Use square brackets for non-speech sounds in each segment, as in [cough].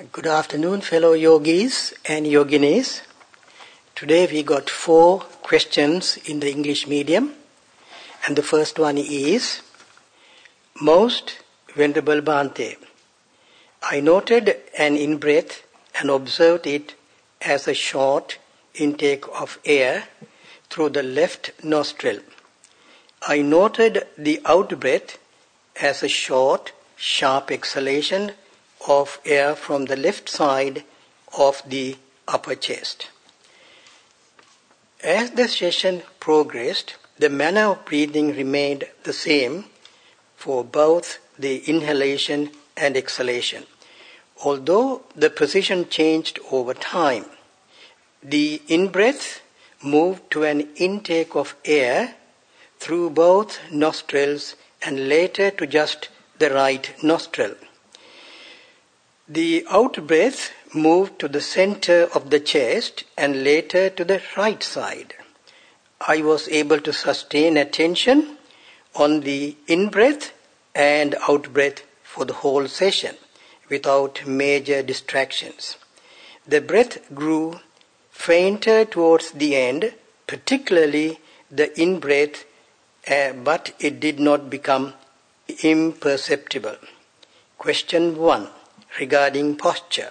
Good afternoon, fellow yogis and yoginis. Today we got four questions in the English medium. And the first one is Most Venerable Bhante, I noted an in breath and observed it as a short intake of air through the left nostril. I noted the out breath as a short, sharp exhalation of air from the left side of the upper chest. As the session progressed, the manner of breathing remained the same for both the inhalation and exhalation. Although the position changed over time, the in-breath moved to an intake of air through both nostrils and later to just the right nostril. The out breath moved to the center of the chest and later to the right side. I was able to sustain attention on the in-breath and out-breath for the whole session without major distractions. The breath grew fainter towards the end, particularly the in-breath, uh, but it did not become imperceptible. Question 1 regarding posture.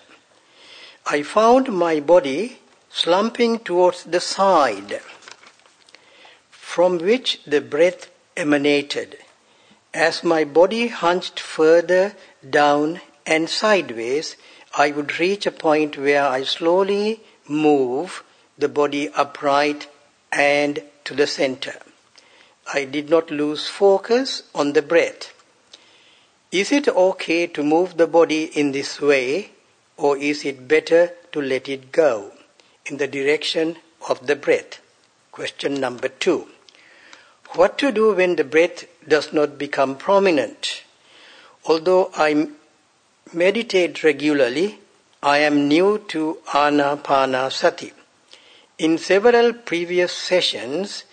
I found my body slumping towards the side from which the breath emanated. As my body hunched further down and sideways, I would reach a point where I slowly move the body upright and to the center. I did not lose focus on the breath. Is it okay to move the body in this way or is it better to let it go in the direction of the breath? Question number two. What to do when the breath does not become prominent? Although I meditate regularly, I am new to Anapanasati. In several previous sessions,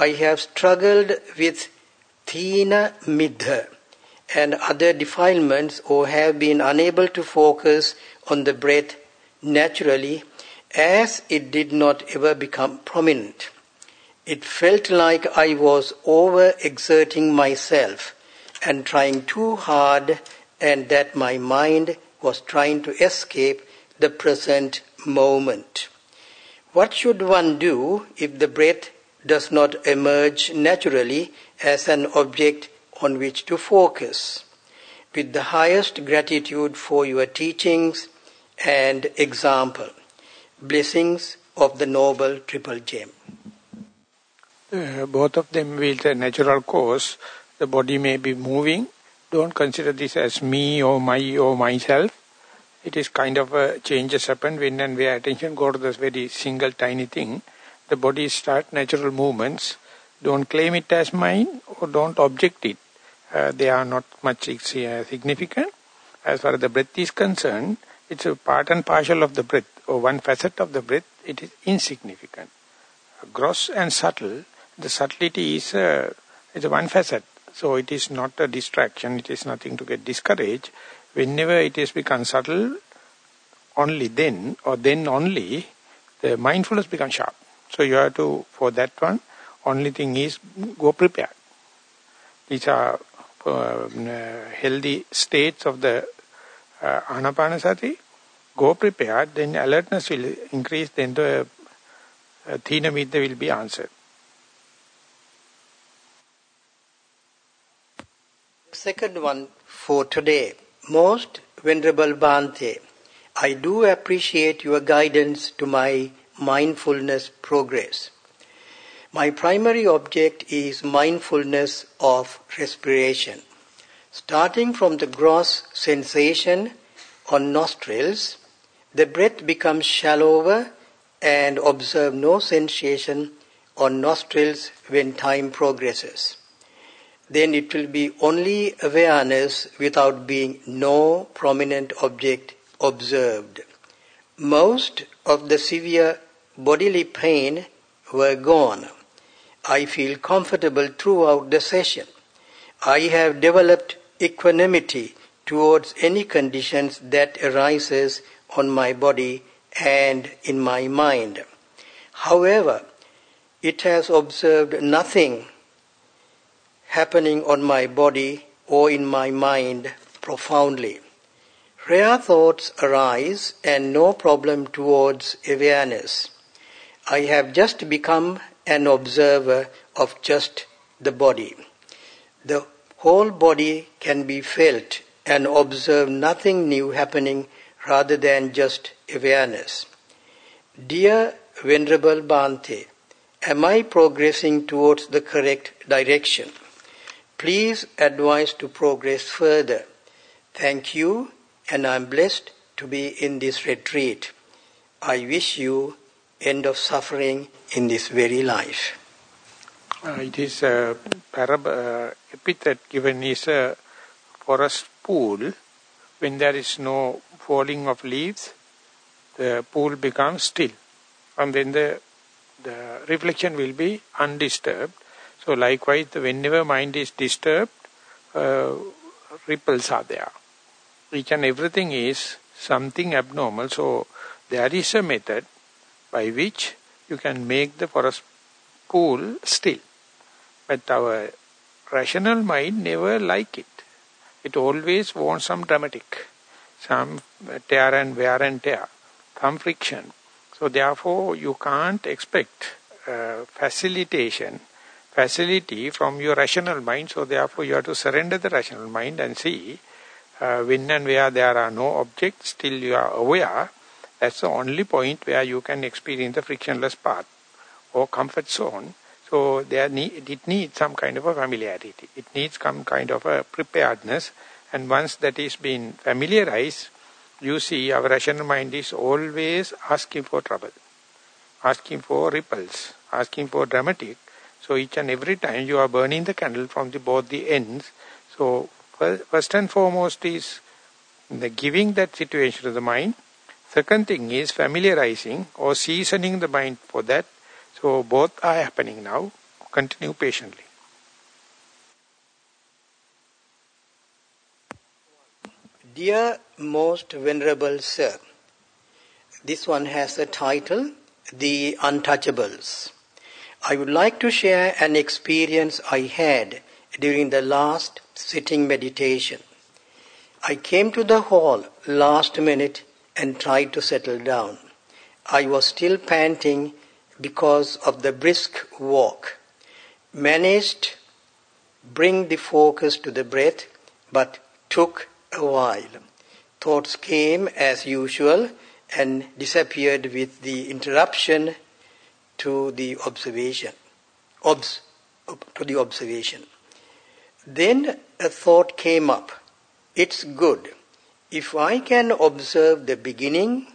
I have struggled with Thina Middha and other defilements or have been unable to focus on the breath naturally as it did not ever become prominent. It felt like I was over-exerting myself and trying too hard and that my mind was trying to escape the present moment. What should one do if the breath does not emerge naturally as an object on which to focus? With the highest gratitude for your teachings and example. Blessings of the Noble Triple Gem. Uh, both of them will the natural course. The body may be moving. Don't consider this as me or my or myself. It is kind of a changes happen when and where attention go to this very single tiny thing. The body start natural movements. Don't claim it as mine or don't object it. Uh, they are not much uh, significant. As far as the breath is concerned, it's a part and partial of the breath or one facet of the breath. It is insignificant. Gross and subtle the subtlety is, uh, is one facet. So it is not a distraction, it is nothing to get discouraged. Whenever it is become subtle, only then, or then only, the mindfulness becomes sharp. So you have to, for that one, only thing is go prepared. These are uh, healthy states of the uh, anapanasati. Go prepared, then alertness will increase, then the uh, thina will be answered. Second one for today. Most Venerable Bhante, I do appreciate your guidance to my mindfulness progress. My primary object is mindfulness of respiration. Starting from the gross sensation on nostrils, the breath becomes shallower and observe no sensation on nostrils when time progresses then it will be only awareness without being no prominent object observed. Most of the severe bodily pain were gone. I feel comfortable throughout the session. I have developed equanimity towards any conditions that arises on my body and in my mind. However, it has observed nothing happening on my body or in my mind profoundly. Rare thoughts arise and no problem towards awareness. I have just become an observer of just the body. The whole body can be felt and observe nothing new happening rather than just awareness. Dear Venerable Bhante, am I progressing towards the correct direction? Please advise to progress further. Thank you, and I am blessed to be in this retreat. I wish you end of suffering in this very life. Uh, it is a parab uh, epithet given is a forest pool. When there is no falling of leaves, the pool becomes still. And then the, the reflection will be undisturbed. So likewise, whenever mind is disturbed, uh, ripples are there. Each and everything is something abnormal. So there is a method by which you can make the forest cool still. But our rational mind never like it. It always wants some dramatic, some tear and wear and tear, some friction. So therefore you can't expect uh, facilitation, facility from your rational mind. So therefore you have to surrender the rational mind and see uh, when and where there are no objects, still you are aware. That's the only point where you can experience the frictionless path or comfort zone. So there need, it needs some kind of a familiarity. It needs some kind of a preparedness. And once that is being familiarized, you see our rational mind is always asking for trouble, asking for ripples, asking for dramatic. So each and every time you are burning the candle from the, both the ends. So first and foremost is the giving that situation to the mind. Second thing is familiarizing or seasoning the mind for that so both are happening now. Continue patiently. Dear most venerable sir, this one has a title, The Untouchables. I would like to share an experience I had during the last sitting meditation. I came to the hall last minute and tried to settle down. I was still panting because of the brisk walk. Managed bring the focus to the breath, but took a while. Thoughts came as usual and disappeared with the interruption to the observation. Obs, to the observation. Then a thought came up. It's good. If I can observe the beginning,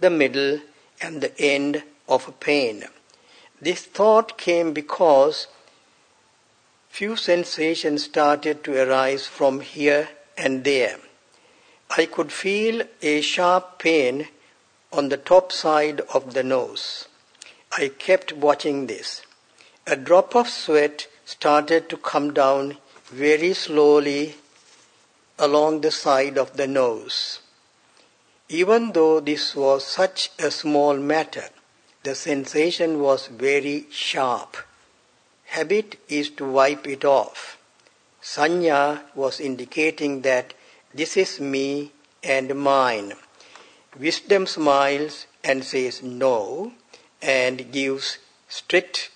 the middle, and the end of a pain. This thought came because few sensations started to arise from here and there. I could feel a sharp pain on the top side of the nose. I kept watching this. A drop of sweat started to come down very slowly along the side of the nose. Even though this was such a small matter, the sensation was very sharp. Habit is to wipe it off. Sanya was indicating that this is me and mine. Wisdom smiles and says no and gives strict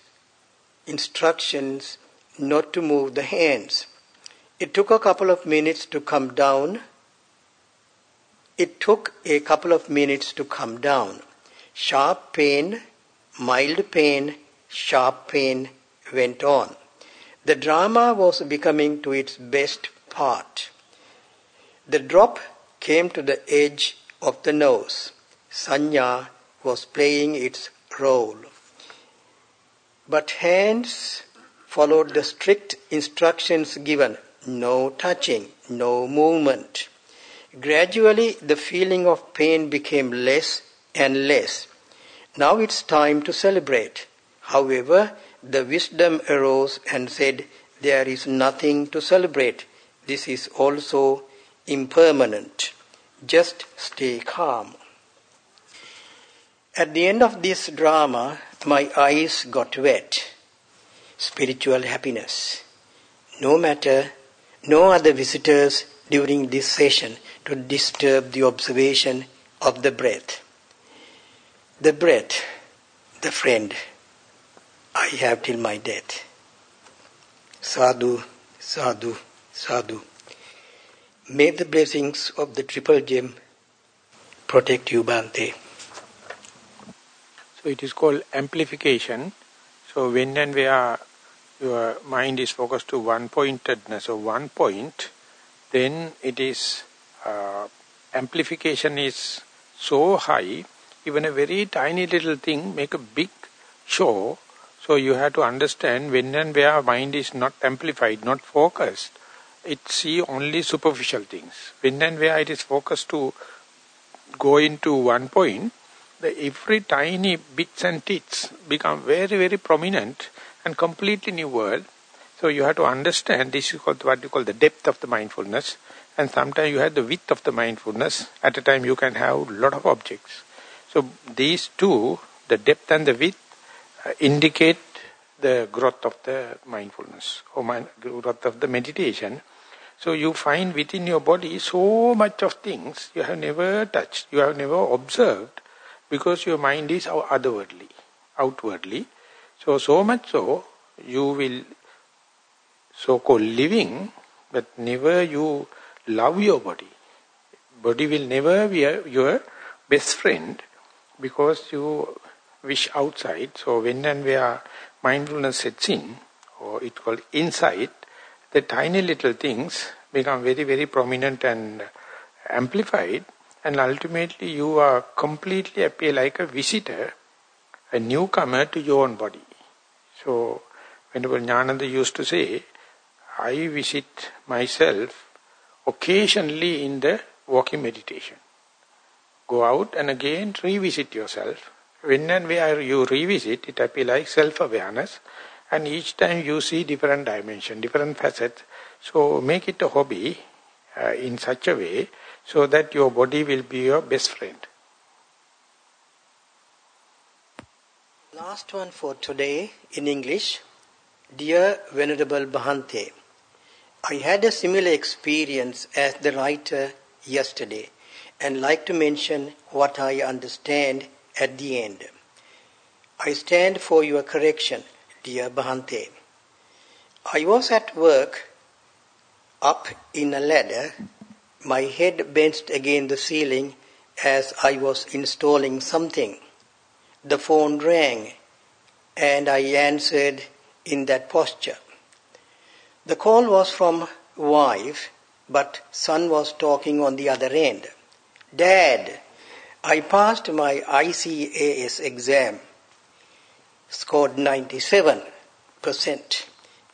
instructions not to move the hands. It took a couple of minutes to come down. It took a couple of minutes to come down. Sharp pain, mild pain, sharp pain went on. The drama was becoming to its best part. The drop came to the edge of the nose. Sanya was playing its role. But hands followed the strict instructions given no touching, no movement. Gradually, the feeling of pain became less and less. Now it's time to celebrate. However, the wisdom arose and said, There is nothing to celebrate. This is also impermanent. Just stay calm. At the end of this drama, my eyes got wet. Spiritual happiness. No matter, no other visitors during this session to disturb the observation of the breath. The breath, the friend, I have till my death. Sadhu, sadhu, sadhu. May the blessings of the Triple Gem protect you, Bhante. So it is called amplification. So when and where your mind is focused to one-pointedness or one point, then it is, uh, amplification is so high, even a very tiny little thing make a big show. So you have to understand when and where mind is not amplified, not focused, it see only superficial things. When and where it is focused to go into one point, the every tiny bits and tits become very, very prominent and completely new world. So you have to understand this is called what you call the depth of the mindfulness. And sometimes you have the width of the mindfulness. At a time you can have lot of objects. So these two, the depth and the width, uh, indicate the growth of the mindfulness or mind, growth of the meditation. So you find within your body so much of things you have never touched, you have never observed because your mind is otherwardly, outwardly. So, so much so, you will so-called living, but never you love your body. Body will never be your best friend because you wish outside. So when and where mindfulness sets in, or it called insight, the tiny little things become very, very prominent and amplified and ultimately you are completely appear like a visitor, a newcomer to your own body. So, Venerable Jnananda used to say, I visit myself occasionally in the walking meditation. Go out and again revisit yourself. When and where you revisit, it appears like self-awareness. And each time you see different dimension, different facets. So make it a hobby uh, in such a way so that your body will be your best friend. Last one for today in English. Dear Venerable Bhante, I had a similar experience as the writer yesterday and like to mention what I understand at the end. I stand for your correction, dear Bhante. I was at work up in a ladder my head bent against the ceiling as I was installing something. The phone rang and I answered in that posture. The call was from wife, but son was talking on the other end. Dad, I passed my ICAS exam, scored 97%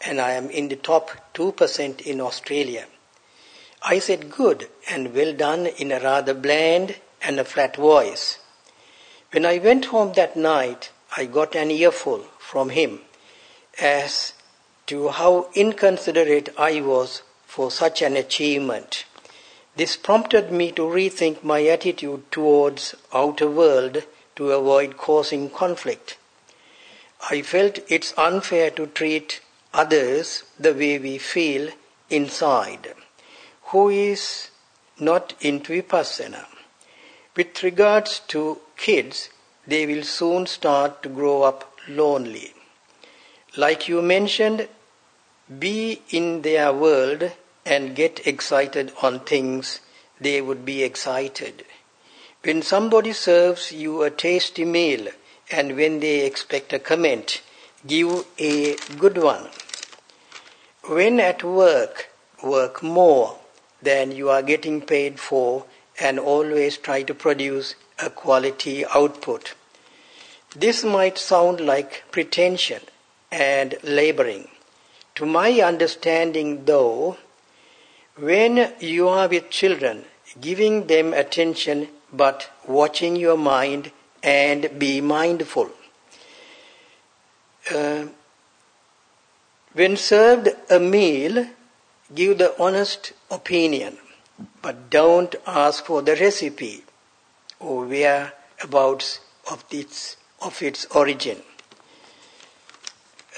and I am in the top 2% in Australia. I said good and well done in a rather bland and a flat voice. When I went home that night, I got an earful from him as to how inconsiderate I was for such an achievement. This prompted me to rethink my attitude towards outer world to avoid causing conflict. I felt it's unfair to treat others the way we feel inside who is not into vipassana. With regards to kids, they will soon start to grow up lonely. Like you mentioned, be in their world and get excited on things they would be excited. When somebody serves you a tasty meal and when they expect a comment, give a good one. When at work, work more than you are getting paid for and always try to produce a quality output. This might sound like pretension and laboring. To my understanding, though, when you are with children, giving them attention but watching your mind and be mindful. Uh, when served a meal, give the honest opinion. But don't ask for the recipe or whereabouts of its, of its origin.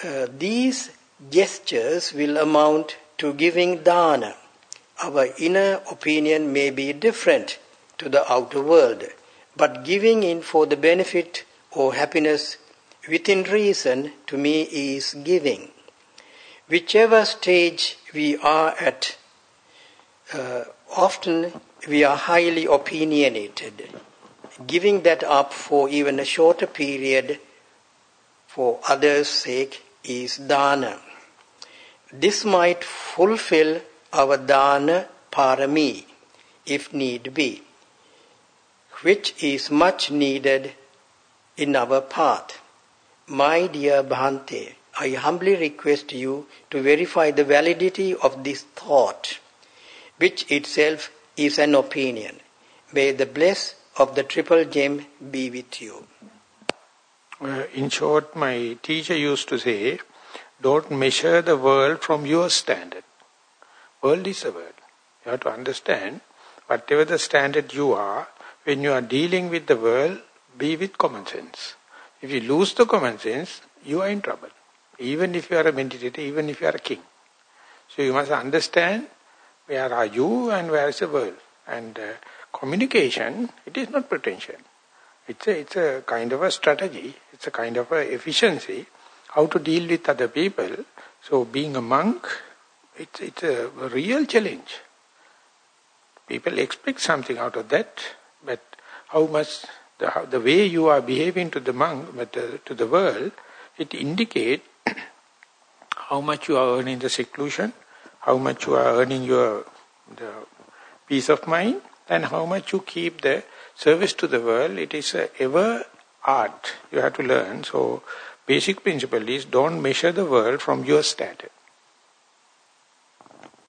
Uh, these gestures will amount to giving dana. Our inner opinion may be different to the outer world, but giving in for the benefit or happiness within reason to me is giving. Whichever stage we are at, uh, often we are highly opinionated. Giving that up for even a shorter period for others' sake is dana. This might fulfill our dana parami if need be, which is much needed in our path. My dear Bhante, I humbly request you to verify the validity of this thought, which itself is an opinion. May the bliss of the triple gem be with you. Uh, in short, my teacher used to say, don't measure the world from your standard. World is a world. You have to understand, whatever the standard you are, when you are dealing with the world, be with common sense. If you lose the common sense, you are in trouble. Even if you are a meditator, even if you are a king. So you must understand where are you and where is the world. And uh, communication, it is not pretension. It's a, it's a kind of a strategy. It's a kind of a efficiency. How to deal with other people. So being a monk, it's, it's a real challenge. People expect something out of that, but how much the, how, the way you are behaving to the monk, but uh, to the world, it indicates [coughs] how much you are earning the seclusion, how much you are earning your the peace of mind, and how much you keep the service to the world. It is a ever art you have to learn. So, basic principle is don't measure the world from your standard.